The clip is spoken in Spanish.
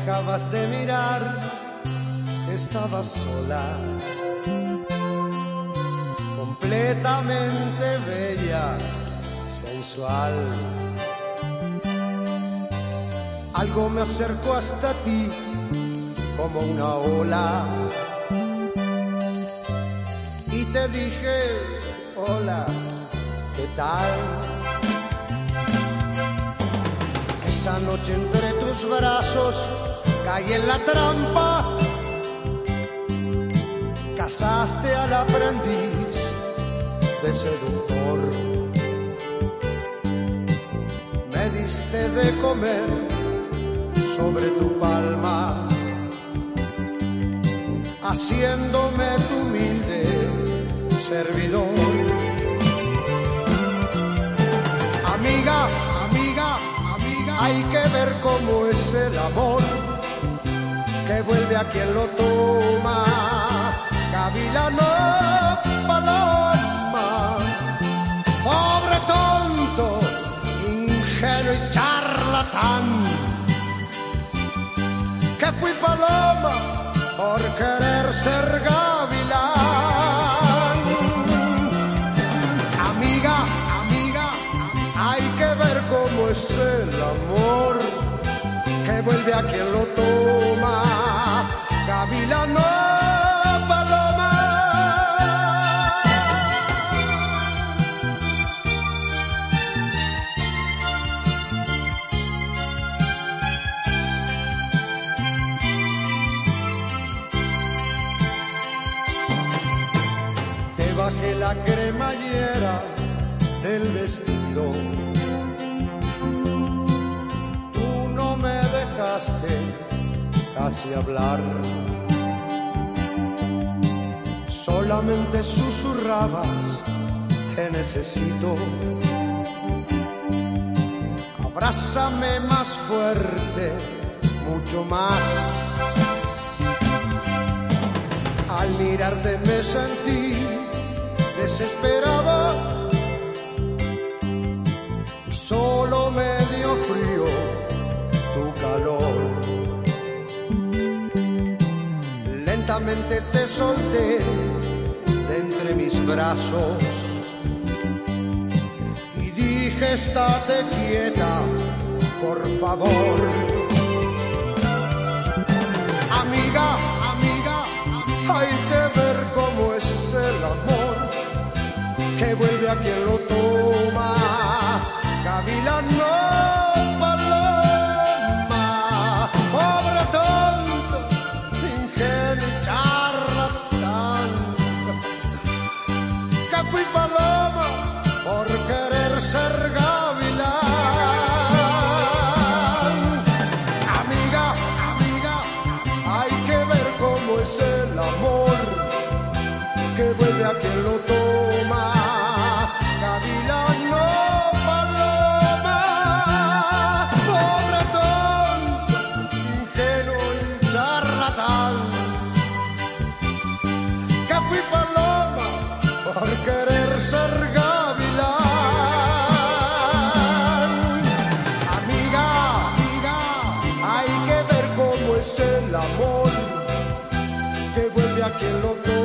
dejabas de mirar, estabas sola, completamente bella, sensual. Algo me acercó hasta ti como una ola y te dije, hola, ¿qué tal? Esa noche entre tus brazos caí en la trampa, casaste al aprendiz de seductor, me diste de comer sobre tu palma, haciéndome tu es el amor que vuelve a quien lo toma. Gavilano, paloma, pobre tonto, ingenuo y charlatán, que fui paloma por querer ser gavilán. Amiga, amiga, hay que ver cómo es el amor que vuelve a quien lo toma. Gavilano, paloma. Te bajé la cremallera del vestido. Casi hablar. Solamente susurrabas que necesito. Abrázame más fuerte, mucho más. Al mirarte me sentí desesperado Te solté de entre mis brazos y dije estate quieta, por favor. Amiga, amiga, hay que ver cómo es el amor que vuelve a quien lo toma. Gavilano, paloma, Que lo toma, gavilán no paloma, pobre tonto, ingenuo, charratal Que fui paloma por querer ser gavilán. Amiga, amiga, hay que ver cómo es el amor que vuelve a quien lo toma.